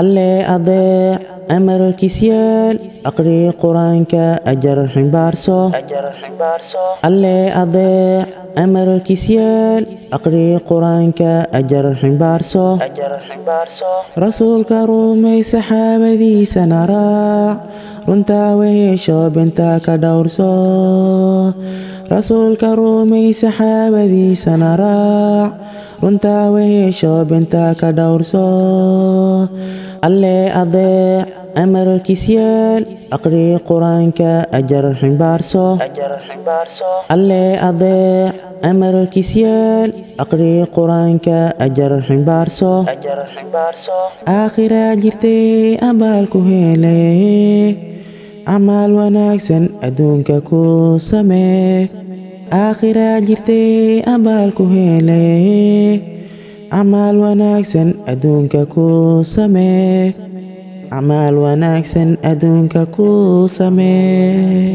alle adeec amarkiisyaal aqri qur'aanka ajar ximbaarso alle adeec amarkiisyaal aqri qur'aanka ajar ximbaarso rasuulka rumay saxaabadiisana raac runtaa wehesho bintaa ka dhowrso rasuulka rumay saxaabadiisana raac runtaa wehesho bintaa ka dhowrso alle adeec amarkiisyaal aqri qur'aanka ajar ximbaarso alle adeec amarkiisyaal aqri qur'aanka ajar ximbaarso aakhiraa jirtay abaalku hele. Acmaal wanaagsan adduunka ku samee. Aakhiraa jirtay abaalku hele camaal wanaagsan adduunka kuu samee. Camaal wanaagsan adduunka kuu samee.